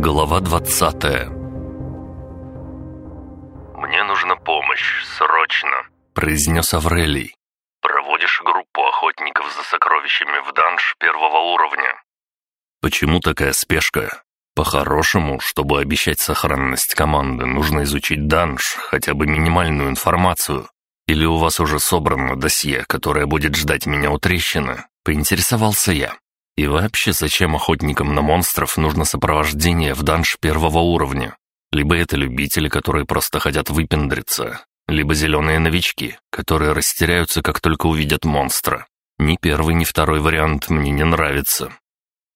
Глава двадцатая «Мне нужна помощь, срочно», — произнес Аврелий. «Проводишь группу охотников за сокровищами в данж первого уровня». «Почему такая спешка? По-хорошему, чтобы обещать сохранность команды, нужно изучить данж, хотя бы минимальную информацию. Или у вас уже собрано досье, которое будет ждать меня у трещины?» — поинтересовался я. И вообще, зачем охотникам на монстров нужно сопровождение в данж первого уровня? Либо это любители, которые просто хотят выпендриться, либо зеленые новички, которые растеряются, как только увидят монстра. Ни первый, ни второй вариант мне не нравится.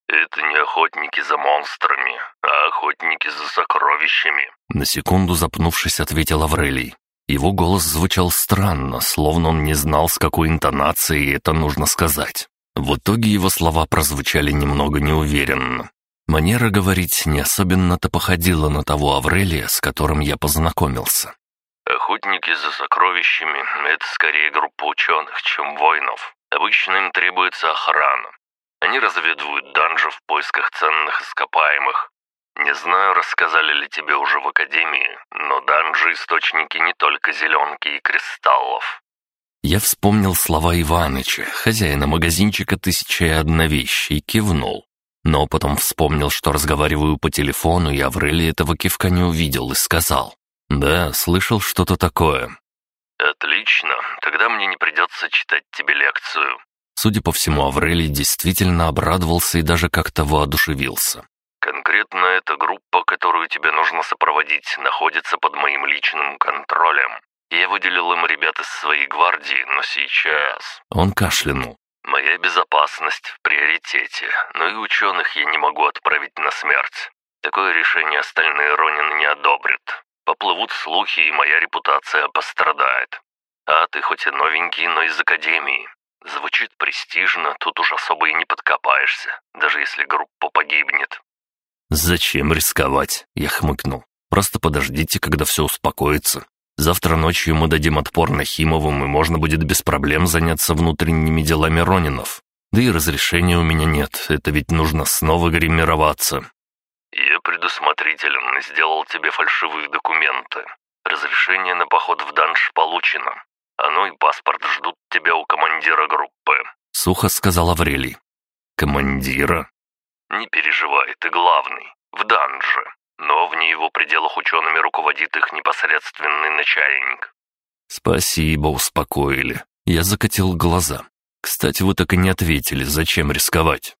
«Это не охотники за монстрами, а охотники за сокровищами», на секунду запнувшись, ответил Аврелий. Его голос звучал странно, словно он не знал, с какой интонацией это нужно сказать. В итоге его слова прозвучали немного неуверенно. Манера говорить не особенно-то походила на того Аврелия, с которым я познакомился. «Охотники за сокровищами — это скорее группа ученых, чем воинов. Обычно им требуется охрана. Они разведывают данжи в поисках ценных ископаемых. Не знаю, рассказали ли тебе уже в Академии, но данжи — источники не только зеленки и кристаллов. Я вспомнил слова Иваныча, хозяина магазинчика «Тысяча и одна вещь», и кивнул. Но потом вспомнил, что разговариваю по телефону, и Аврелий этого кивка не увидел и сказал. «Да, слышал что-то такое». «Отлично, тогда мне не придется читать тебе лекцию». Судя по всему, Аврелий действительно обрадовался и даже как-то воодушевился. «Конкретно эта группа, которую тебе нужно сопроводить, находится под моим личным контролем. Я выделил им ребят из своей гвардии, но сейчас...» Он кашлянул. «Моя безопасность в приоритете, но и ученых я не могу отправить на смерть. Такое решение остальные Ронины не одобрят. Поплывут слухи, и моя репутация пострадает. А ты хоть и новенький, но из Академии. Звучит престижно, тут уж особо и не подкопаешься, даже если группа погибнет». «Зачем рисковать?» — я хмыкнул. «Просто подождите, когда все успокоится. Завтра ночью мы дадим отпор Нахимовым, и можно будет без проблем заняться внутренними делами Ронинов. Да и разрешения у меня нет, это ведь нужно снова гримироваться». «Я предусмотрителен и сделал тебе фальшивые документы. Разрешение на поход в данж получено. Оно и паспорт ждут тебя у командира группы», — сухо сказал Аврелий. «Командира?» «Не переживай, ты главный. В данже но вне его пределах учеными руководит их непосредственный начальник. «Спасибо, успокоили». Я закатил глаза. «Кстати, вы так и не ответили, зачем рисковать?»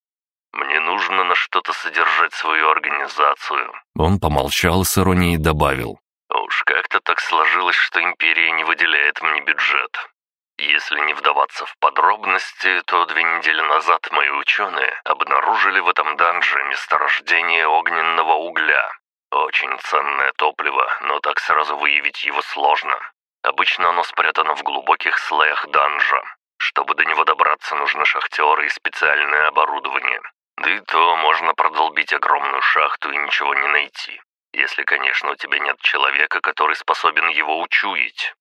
«Мне нужно на что-то содержать свою организацию». Он помолчал и с иронией добавил. «Уж как-то так сложилось, что Империя не выделяет мне бюджет. Если не вдаваться в подробности, то две недели назад мои ученые обнаружили в этом данже месторождение огненного угля. Очень ценное топливо, но так сразу выявить его сложно. Обычно оно спрятано в глубоких слоях данжа. Чтобы до него добраться, нужны шахтеры и специальное оборудование. Да и то можно продолбить огромную шахту и ничего не найти. Если, конечно, у тебя нет человека, который способен его учуять.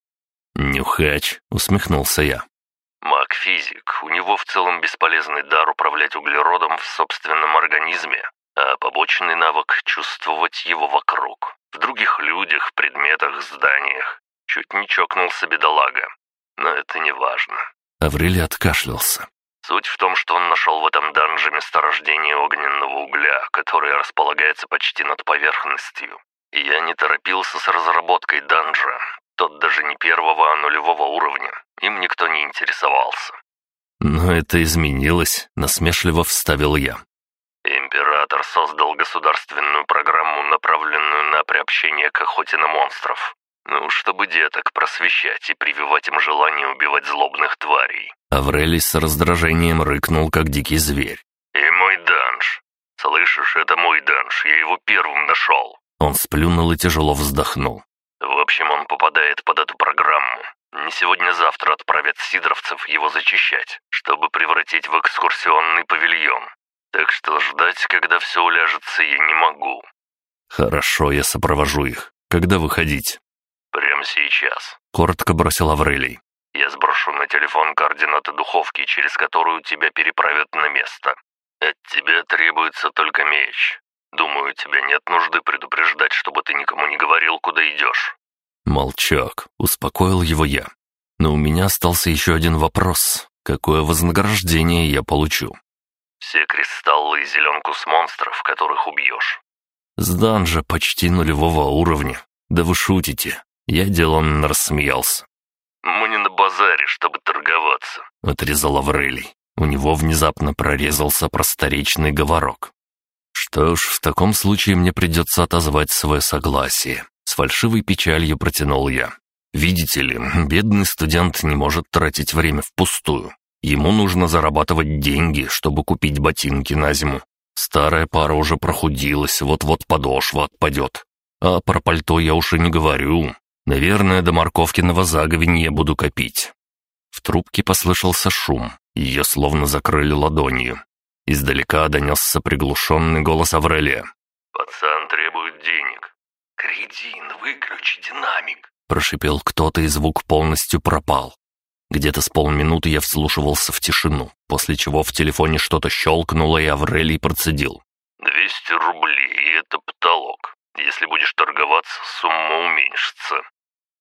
«Нюхач», — усмехнулся я. Маг-физик, у него в целом бесполезный дар управлять углеродом в собственном организме, а побочный навык — чувствовать его вокруг. В других людях, предметах, зданиях. Чуть не чокнулся бедолага. Но это не важно. Аврелий откашлялся. Суть в том, что он нашел в этом данже месторождение огненного угля, которое располагается почти над поверхностью. И я не торопился с разработкой данжа. Тот даже не первого, а нулевого уровня. Им никто не интересовался. «Но это изменилось», — насмешливо вставил я. Император создал государственную программу, направленную на приобщение к охоте на монстров. Ну, чтобы деток просвещать и прививать им желание убивать злобных тварей. Аврелий с раздражением рыкнул, как дикий зверь. «И мой данж. Слышишь, это мой данж, я его первым нашел». Он сплюнул и тяжело вздохнул. В общем, он попадает под эту программу. Не сегодня-завтра отправят сидоровцев его зачищать, чтобы превратить в экскурсионный павильон. Так что ждать, когда все уляжется, я не могу». «Хорошо, я сопровожу их. Когда выходить?» «Прямо сейчас», — коротко бросил Аврелий. «Я сброшу на телефон координаты духовки, через которую тебя переправят на требуется только меч. Думаю, тебе нет нужды предупреждать, чтобы ты никому не говорил, куда идешь». Молчок, успокоил его я. Но у меня остался еще один вопрос. Какое вознаграждение я получу? Все кристаллы и зеленку с монстров, которых убьешь. С данжа почти нулевого уровня. Да вы шутите. Я деланно рассмеялся. «Мы не на базаре, чтобы торговаться», — отрезал Аврелий. У него внезапно прорезался просторечный говорок. Что ж, в таком случае мне придется отозвать свое согласие. С фальшивой печалью протянул я. Видите ли, бедный студент не может тратить время впустую. Ему нужно зарабатывать деньги, чтобы купить ботинки на зиму. Старая пара уже прохудилась, вот-вот подошва отпадет. А про пальто я уж и не говорю. Наверное, до морковкиного заговенья буду копить. В трубке послышался шум. Ее словно закрыли ладонью. Издалека донесся приглушенный голос Аврелия. «Пацан требует денег». «Кредин, выключи динамик», — прошипел кто-то, и звук полностью пропал. Где-то с полминуты я вслушивался в тишину, после чего в телефоне что-то щелкнуло, и Аврелий процедил. «Двести рублей, и это потолок. Если будешь торговаться, сумма уменьшится».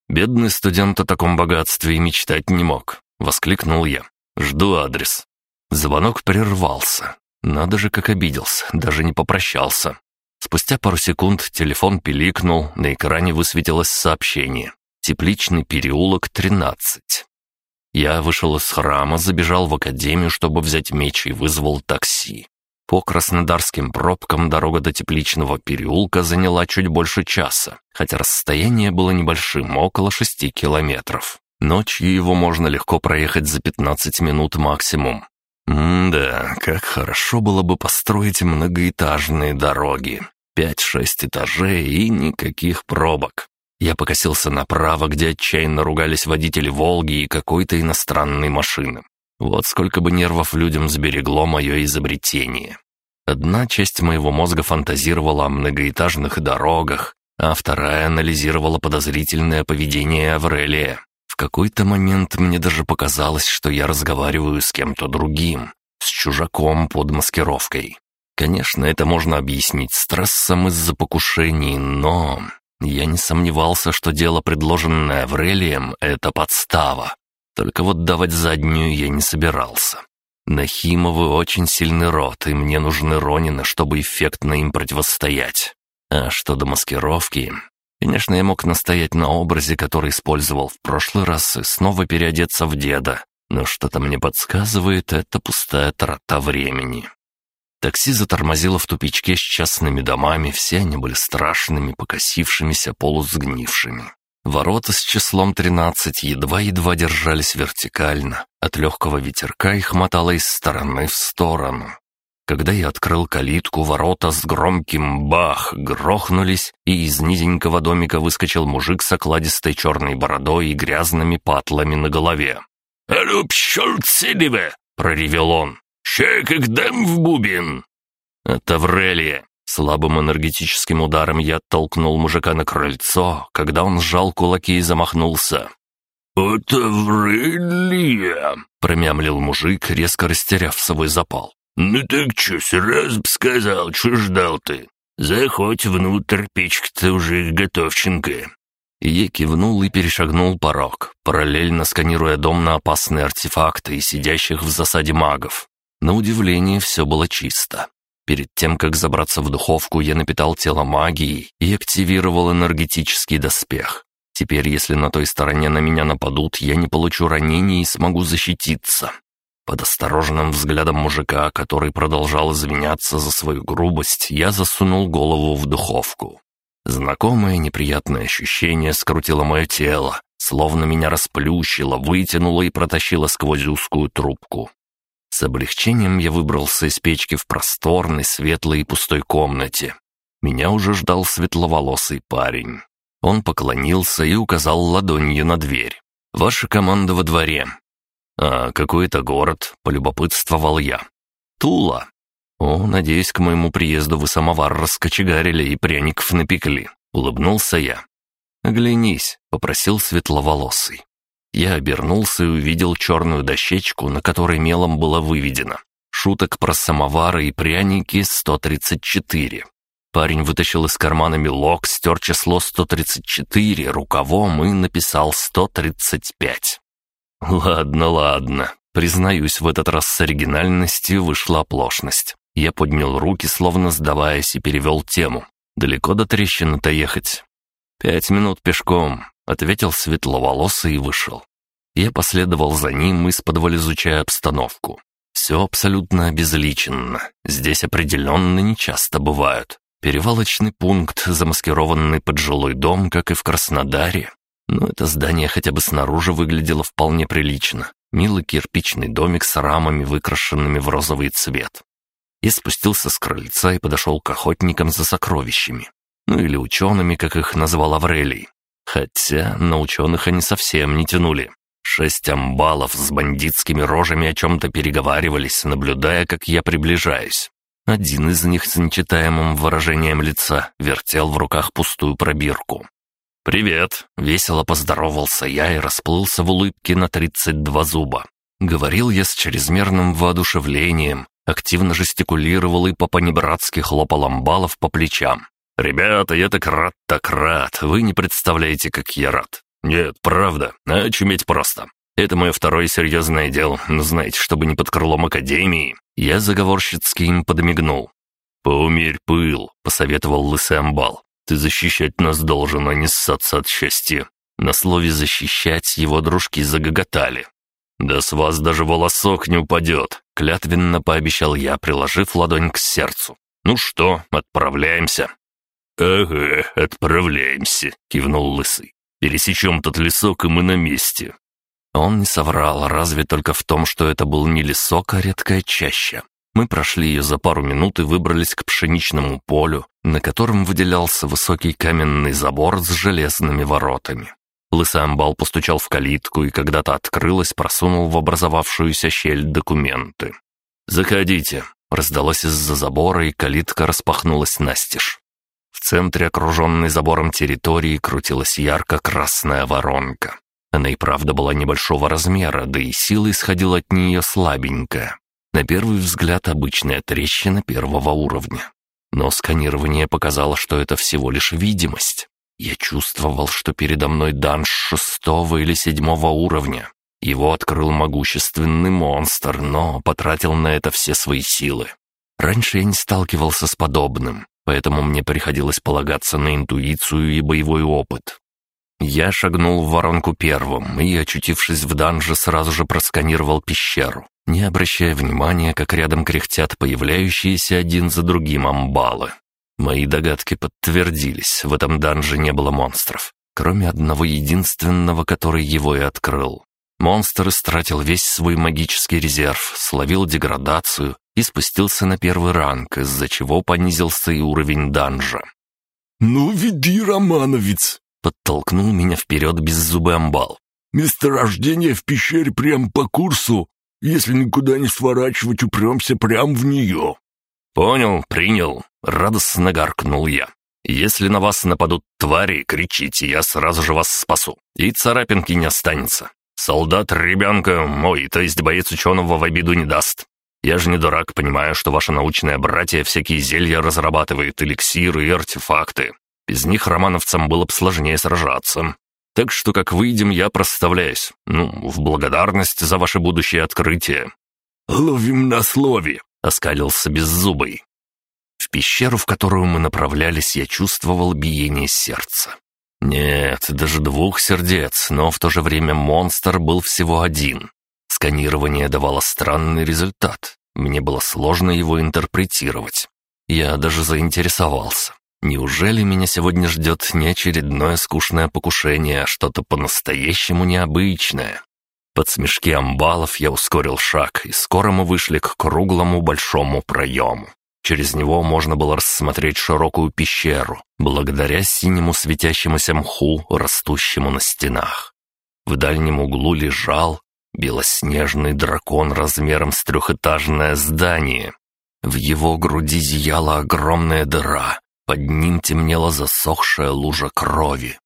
Бедный студент о таком богатстве и мечтать не мог. Воскликнул я. «Жду адрес». Звонок прервался. Надо же, как обиделся, даже не попрощался. Спустя пару секунд телефон пиликнул, на экране высветилось сообщение. «Тепличный переулок, 13». Я вышел из храма, забежал в академию, чтобы взять меч и вызвал такси. По краснодарским пробкам дорога до Тепличного переулка заняла чуть больше часа, хотя расстояние было небольшим, около шести километров. Ночью его можно легко проехать за 15 минут максимум. М-да, как хорошо было бы построить многоэтажные дороги. Пять-шесть этажей и никаких пробок. Я покосился направо, где отчаянно ругались водители «Волги» и какой-то иностранной машины. Вот сколько бы нервов людям сберегло мое изобретение. Одна часть моего мозга фантазировала о многоэтажных дорогах, а вторая анализировала подозрительное поведение Аврелия. В какой-то момент мне даже показалось, что я разговариваю с кем-то другим, с чужаком под маскировкой. Конечно, это можно объяснить стрессом из-за покушений, но я не сомневался, что дело, предложенное Аврелием, — это подстава. Только вот давать заднюю я не собирался. Нахимовы очень сильный род, и мне нужны Ронины, чтобы эффектно им противостоять. А что до маскировки, Конечно, я мог настоять на образе, который использовал в прошлый раз, и снова переодеться в деда, но что-то мне подсказывает, это пустая трата времени. Такси затормозило в тупичке с частными домами, все они были страшными, покосившимися, полусгнившими. Ворота с числом 13 едва-едва держались вертикально, от легкого ветерка их мотало из стороны в сторону. Когда я открыл калитку, ворота с громким бах грохнулись, и из низенького домика выскочил мужик с окладистой черной бородой и грязными патлами на голове. «Алло, пщел цедиве!» — проревел он. «Ща как дам в бубен!» «Это Врелия!» Слабым энергетическим ударом я оттолкнул мужика на крыльцо, когда он сжал кулаки и замахнулся. «Это Врелия!» — промямлил мужик, резко растеряв свой запал. «Ну так чё, сразу б сказал, чё ждал ты? Заходь внутрь, печка-то уже готовченькая». Я кивнул и перешагнул порог, параллельно сканируя дом на опасные артефакты и сидящих в засаде магов. На удивление, все было чисто. Перед тем, как забраться в духовку, я напитал тело магией и активировал энергетический доспех. Теперь, если на той стороне на меня нападут, я не получу ранений и смогу защититься. Под осторожным взглядом мужика, который продолжал извиняться за свою грубость, я засунул голову в духовку. Знакомое неприятное ощущение скрутило мое тело, словно меня расплющило, вытянуло и протащило сквозь узкую трубку. С облегчением я выбрался из печки в просторной, светлой и пустой комнате. Меня уже ждал светловолосый парень. Он поклонился и указал ладонью на дверь. «Ваша команда во дворе. «А какой это город?» — полюбопытствовал я. «Тула». «О, надеюсь, к моему приезду вы самовар раскочегарили и пряников напекли», — улыбнулся я. «Оглянись», — попросил светловолосый. Я обернулся и увидел черную дощечку, на которой мелом было выведено. Шуток про самовары и пряники 134. Парень вытащил из кармана мелок, стер число 134 рукавом и написал 135. Ладно, ладно. Признаюсь, в этот раз с оригинальностью вышла оплошность. Я поднял руки, словно сдаваясь, и перевел тему. «Далеко до трещины-то ехать?» «Пять минут пешком», — ответил светловолосый и вышел. Я последовал за ним, из-под изучая обстановку. Все абсолютно обезличенно. Здесь определенно нечасто бывают. Перевалочный пункт, замаскированный под жилой дом, как и в Краснодаре. Но это здание хотя бы снаружи выглядело вполне прилично. Милый кирпичный домик с рамами, выкрашенными в розовый цвет. Я спустился с крыльца и подошел к охотникам за сокровищами. Ну или учеными, как их назвал Аврелий. Хотя на ученых они совсем не тянули. Шесть амбалов с бандитскими рожами о чем-то переговаривались, наблюдая, как я приближаюсь. Один из них с нечитаемым выражением лица вертел в руках пустую пробирку. «Привет!» — весело поздоровался я и расплылся в улыбке на тридцать два зуба. Говорил я с чрезмерным воодушевлением, активно жестикулировал и по-понебратски хлопал амбалов по плечам. «Ребята, я так рад, так рад, вы не представляете, как я рад. Нет, правда, очуметь просто. Это мое второе серьезное дело, но знаете, чтобы не под крылом Академии». Я заговорщицки им подмигнул. «Поумерь пыл», — посоветовал лысый амбал. Ты защищать нас должен, а не ссаться от счастья». На слове «защищать» его дружки загоготали. «Да с вас даже волосок не упадет», — клятвенно пообещал я, приложив ладонь к сердцу. «Ну что, отправляемся?» «Ага, отправляемся», — кивнул Лысый. «Пересечем тот лесок, и мы на месте». Он не соврал, разве только в том, что это был не лесок, а редкая чаща. Мы прошли ее за пару минут и выбрались к пшеничному полю, на котором выделялся высокий каменный забор с железными воротами. Лысый амбал постучал в калитку и когда-то открылась, просунул в образовавшуюся щель документы. «Заходите», — раздалось из-за забора, и калитка распахнулась настежь. В центре окруженной забором территории крутилась ярко-красная воронка. Она и правда была небольшого размера, да и сила исходила от нее слабенькая. На первый взгляд обычная трещина первого уровня. Но сканирование показало, что это всего лишь видимость. Я чувствовал, что передо мной данж шестого или седьмого уровня. Его открыл могущественный монстр, но потратил на это все свои силы. Раньше я не сталкивался с подобным, поэтому мне приходилось полагаться на интуицию и боевой опыт. Я шагнул в воронку первым и, очутившись в данже, сразу же просканировал пещеру не обращая внимания, как рядом кряхтят появляющиеся один за другим амбалы. Мои догадки подтвердились, в этом данже не было монстров, кроме одного единственного, который его и открыл. Монстр истратил весь свой магический резерв, словил деградацию и спустился на первый ранг, из-за чего понизился и уровень данжа. «Ну, веди, Романовец!» — подтолкнул меня вперед беззубый амбал. «Месторождение в пещере прямо по курсу, если никуда не сворачивать, упремся прямо в нее». «Понял, принял», — радостно гаркнул я. «Если на вас нападут твари, кричите, я сразу же вас спасу, и царапинки не останется. Солдат ребенка мой, то есть боец ученого в обиду не даст. Я же не дурак, понимаю, что ваша научная братья всякие зелья разрабатывает, эликсиры и артефакты. Без них романовцам было бы сложнее сражаться. Так что, как выйдем, я проставляюсь. Ну, в благодарность за ваше будущее открытие». «Ловим на слове», — оскалился беззубый. В пещеру, в которую мы направлялись, я чувствовал биение сердца. Нет, даже двух сердец, но в то же время монстр был всего один. Сканирование давало странный результат. Мне было сложно его интерпретировать. Я даже заинтересовался. Неужели меня сегодня ждет не очередное скучное покушение, а что-то по-настоящему необычное? Под смешки амбалов я ускорил шаг, и скоро мы вышли к круглому большому проему. Через него можно было рассмотреть широкую пещеру, благодаря синему светящемуся мху, растущему на стенах. В дальнем углу лежал белоснежный дракон размером с трехэтажное здание. В его груди зияла огромная дыра, под ним темнела засохшая лужа крови.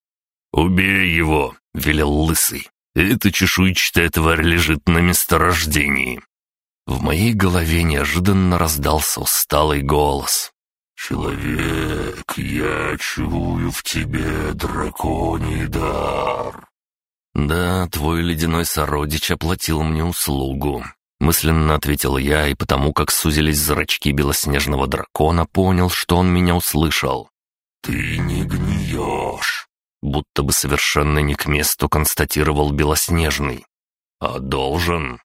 «Убей его!» — велел Лысый. «Эта чешуйчатая тварь лежит на месторождении». В моей голове неожиданно раздался усталый голос. «Человек, я чую в тебе драконий дар». «Да, твой ледяной сородич оплатил мне услугу», — мысленно ответил я, и потому как сузились зрачки белоснежного дракона, понял, что он меня услышал. «Ты не гниешь», — будто бы совершенно не к месту констатировал Белоснежный. «А должен?»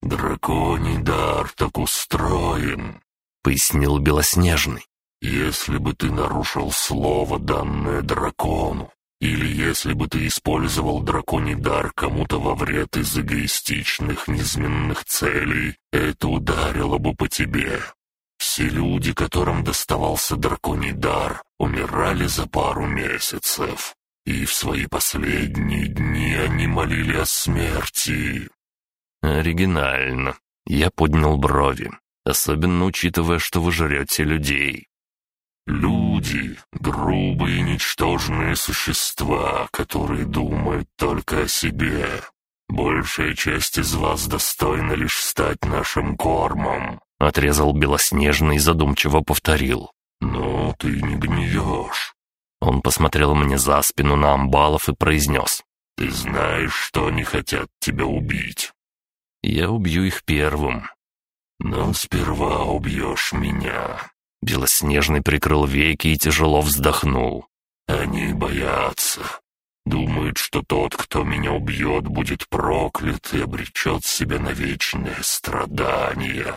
«Драконий дар так устроен», — пояснил Белоснежный. «Если бы ты нарушил слово, данное дракону, или если бы ты использовал драконий дар кому-то во вред из эгоистичных низменных целей, это ударило бы по тебе. Все люди, которым доставался драконий дар, умирали за пару месяцев, и в свои последние дни они молили о смерти. «Оригинально». Я поднял брови, особенно учитывая, что вы жрете людей. «Люди — грубые, ничтожные существа, которые думают только о себе. Большая часть из вас достойна лишь стать нашим кормом», — отрезал Белоснежный и задумчиво повторил. «Но ты не гниешь». Он посмотрел мне за спину на амбалов и произнес. «Ты знаешь, что они хотят тебя убить. Я убью их первым. Но сперва убьешь меня. Белоснежный прикрыл веки и тяжело вздохнул. Они боятся. Думают, что тот, кто меня убьет, будет проклят и обречет себя на вечное страдание.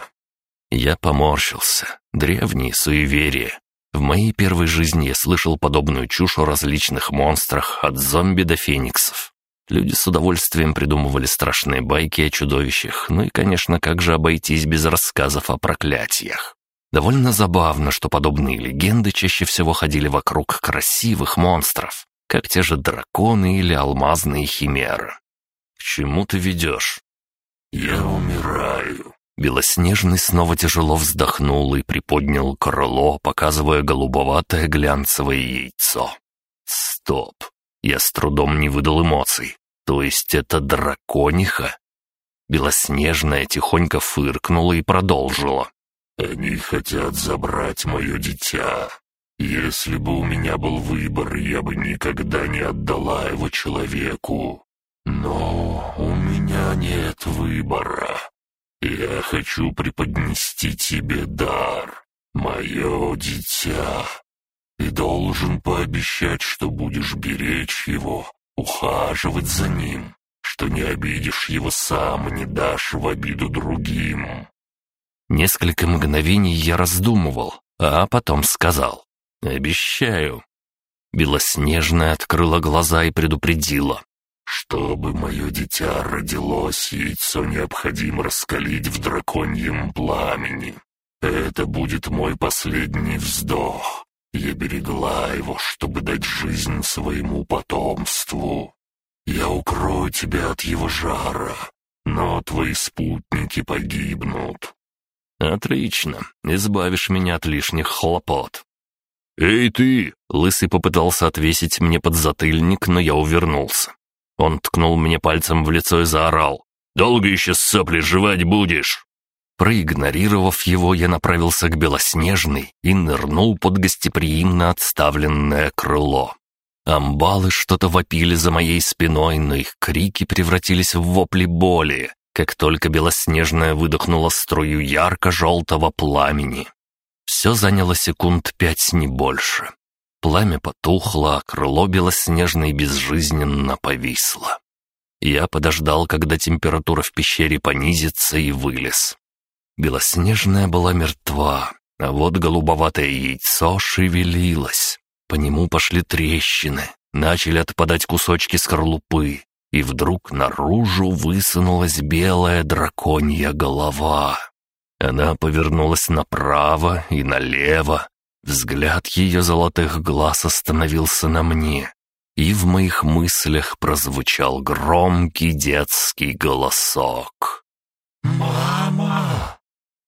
Я поморщился. Древние суеверия. В моей первой жизни я слышал подобную чушь о различных монстрах, от зомби до фениксов. Люди с удовольствием придумывали страшные байки о чудовищах, ну и, конечно, как же обойтись без рассказов о проклятиях. Довольно забавно, что подобные легенды чаще всего ходили вокруг красивых монстров, как те же драконы или алмазные химеры. «К чему ты ведешь?» «Я умираю». Белоснежный снова тяжело вздохнул и приподнял крыло, показывая голубоватое глянцевое яйцо. «Стоп!» Я с трудом не выдал эмоций. То есть это дракониха? Белоснежная тихонько фыркнула и продолжила. «Они хотят забрать мое дитя. Если бы у меня был выбор, я бы никогда не отдала его человеку. Но у меня нет выбора. Я хочу преподнести тебе дар, мое дитя. Ты должен пообещать, что будешь беречь его, ухаживать за ним, что не обидишь его сам и не дашь в обиду другим». Несколько мгновений я раздумывал, а потом сказал «Обещаю». Белоснежная открыла глаза и предупредила. «Чтобы мое дитя родилось, яйцо необходимо раскалить в драконьем пламени. Это будет мой последний вздох. Я берегла его, чтобы дать жизнь своему потомству. Я укрою тебя от его жара, но твои спутники погибнут». «Отлично, избавишь меня от лишних хлопот». «Эй ты!» — Лысый попытался отвесить мне подзатыльник, но я увернулся. Он ткнул мне пальцем в лицо и заорал. «Долго еще сопли жевать будешь?» Проигнорировав его, я направился к Белоснежной и нырнул под гостеприимно отставленное крыло. Амбалы что-то вопили за моей спиной, но их крики превратились в вопли боли, как только Белоснежная выдохнула струю ярко-желтого пламени. Все заняло секунд пять, не больше. Пламя потухло, а крыло Белоснежной безжизненно повисло. Я подождал, когда температура в пещере понизится, и вылез. Белоснежная была мертва, а вот голубоватое яйцо шевелилось. По нему пошли трещины, начали отпадать кусочки скорлупы, и вдруг наружу высунулась белая драконья голова. Она повернулась направо и налево. Взгляд ее золотых глаз остановился на мне, и в моих мыслях прозвучал громкий детский голосок. «Мать!»